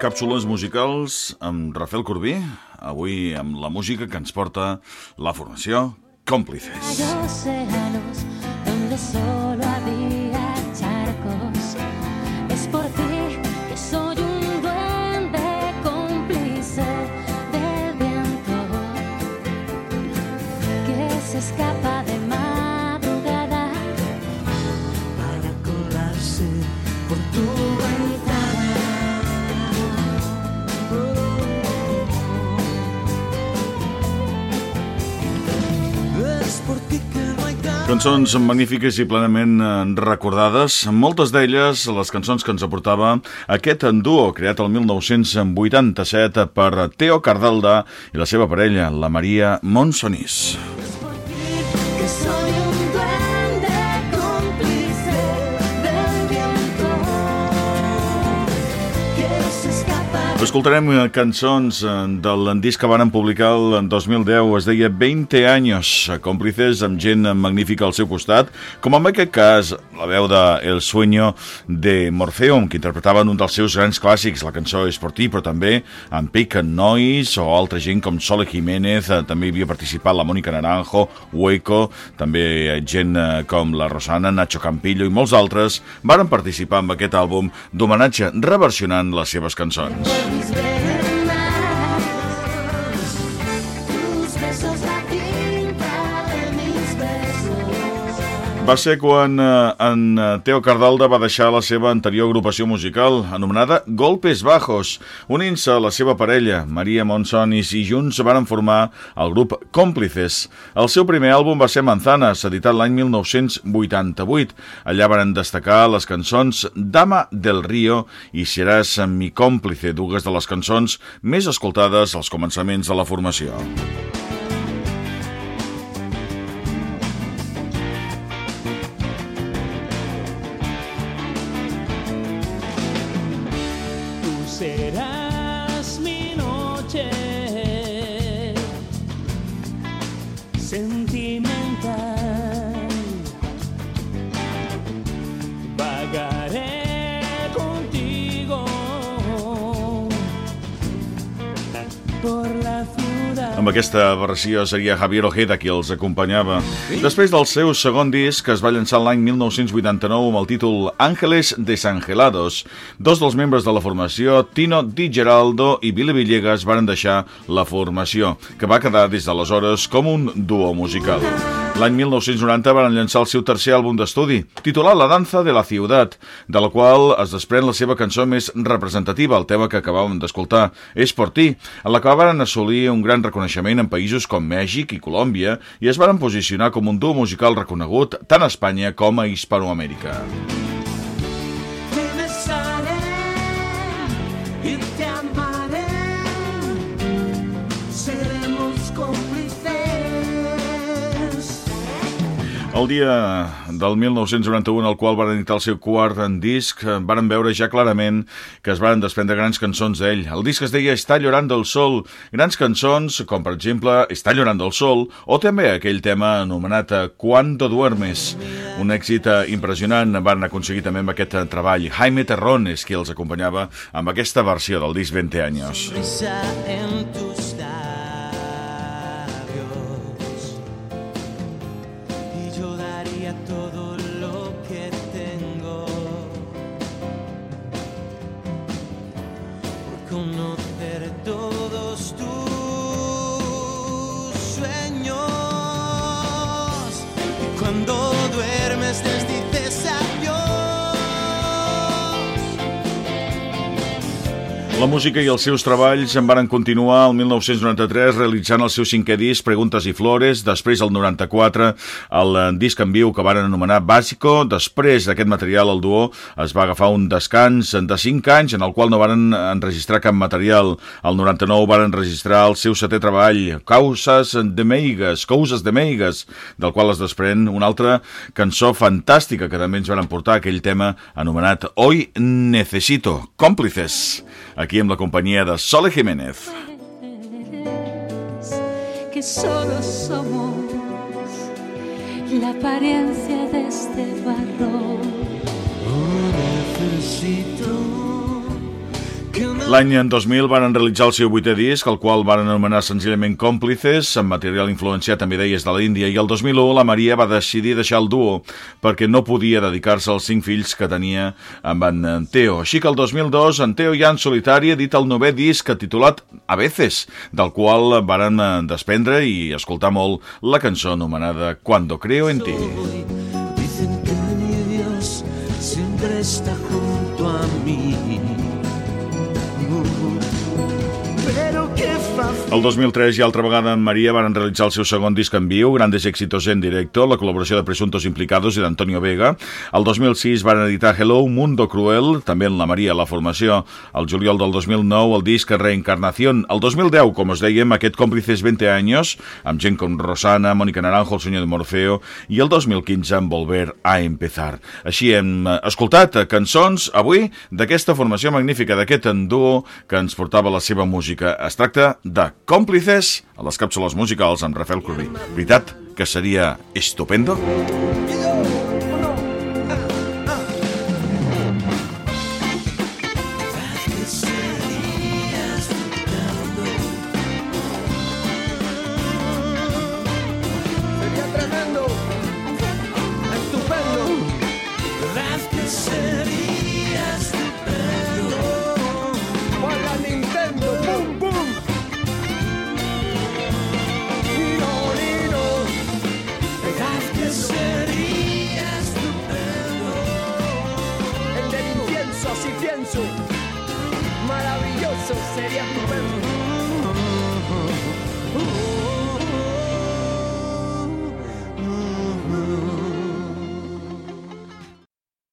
Càpsules musicals amb Rafael Corbí, avui amb la música que ens porta la formació Còmplices. Es que soy un duende cómplice viento que escapa Cançons magnífiques i plenament eh, recordades, moltes d'elles les cançons que ens aportava aquest duo creat el 1987 per Teo Cardalda i la seva parella, la Maria Monsonís. Escoltarem eh, cançons eh, del disc que van publicar el 2010, es deia 20 anys, còmplices amb gent magnífica al seu costat, com en aquest cas la veu de El sueño de Morfeum, que interpretaven un dels seus grans clàssics, la cançó És por ti, però també amb Pick and Noise o altra gent com Sole Jiménez, eh, també hi havia participat la Mònica Naranjo, Hueco, també eh, gent eh, com la Rosana, Nacho Campillo i molts altres varen participar en aquest àlbum d'homenatge reversionant les seves cançons. He's better. Va ser quan eh, en eh, Teo Cardalda va deixar la seva anterior agrupació musical, anomenada Golpes Bajos, unint-se a la seva parella, Maria Monsonis, i junts van formar el grup Còmplices. El seu primer àlbum va ser Manzanas, editat l'any 1988. Allà van destacar les cançons Dama del Río i Seràs mi còmplice, dues de les cançons més escoltades als començaments de la formació. Serás mi noche sentimental. Vagaré contigo por la ciudad. Amb aquesta versió seria Javier Ojeda qui els acompanyava. Després del seu segon disc, que es va llançar l'any 1989 amb el títol Ángeles Desangelados, dos dels membres de la formació, Tino Di Geraldo i Billy Villegas, varen deixar la formació, que va quedar des d'aleshores com un duo musical. L'any 1990 van llançar el seu tercer àlbum d'estudi, titulat La danza de la ciutat, de la qual es desprèn la seva cançó més representativa, el tema que acabàvem d'escoltar, És por ti, en la qual van assolir un gran reconeixement en països com Mèxic i Colòmbia i es van posicionar com un duo musical reconegut tant a Espanya com a Hispanoamèrica. El dia del 1991, al qual van editar el seu quart en disc, eh, varen veure ja clarament que es varen desprendre grans cançons d'ell. El disc es deia Està llorando el sol, grans cançons com per exemple Està llorando el sol o també aquell tema anomenat eh, Cuando duermes. Un èxit eh, impressionant van aconseguir també amb aquest treball. Jaime Terrones, qui els acompanyava amb aquesta versió del disc 20 anys. Sueños. Cuando La música i els seus treballs en varen continuar el 1993 realitzant el seu cinquè disc Preguntes i Flores, després el 94 el eh, disc en viu que varen anomenar Bàsico, després d'aquest material el duo es va agafar un descans de 5 anys en el qual no varen enregistrar cap material. El 99 varen registrar el seu setè treball, Causes de Meigues, Causes de Meigues, del qual es desprèn una altra cançó fantàstica que també ens van portar aquell tema anomenat Hoy Necesito, Còmplices, aquí amb la companyia de Sole Jiménez. que solo somos la apariencia de este barro. necesito que me L'any 2000 van realitzar el seu vuitè disc, el qual van anomenar senzillament Còmplices, amb material influenciat, també deies, de l'Índia, i el 2001 la Maria va decidir deixar el duo perquè no podia dedicar-se als cinc fills que tenia amb en Teo. Així que el 2002 en Teo ja en solitari dit el novè disc titulat A veces, del qual varen desprendre i escoltar molt la cançó anomenada Cuando creo en ti. Dicen que mi Dios siempre está junto a mí. you. El 2003 i altra vegada en Maria van realitzar el seu segon disc en viu, Grandes Éxitos en directo, la col·laboració de Presuntos Implicados i d'Antonio Vega. El 2006 van editar Hello, Mundo Cruel, també en la Maria la formació. El juliol del 2009 el disc Reencarnación. El 2010, com us dèiem, aquest Còmplices 20 años, amb gent com Rosana, Mónica Naranjo, el senyor de Morfeo, i el 2015 amb Volver a Empezar. Així hem eh, escoltat eh, cançons avui d'aquesta formació magnífica, d'aquest duo que ens portava la seva música. Es tracta de Còmplices a les càpsules musicals amb Rafael Corbí. Veritat que seria estupendo? Sería Maravilloso, sería estupendo.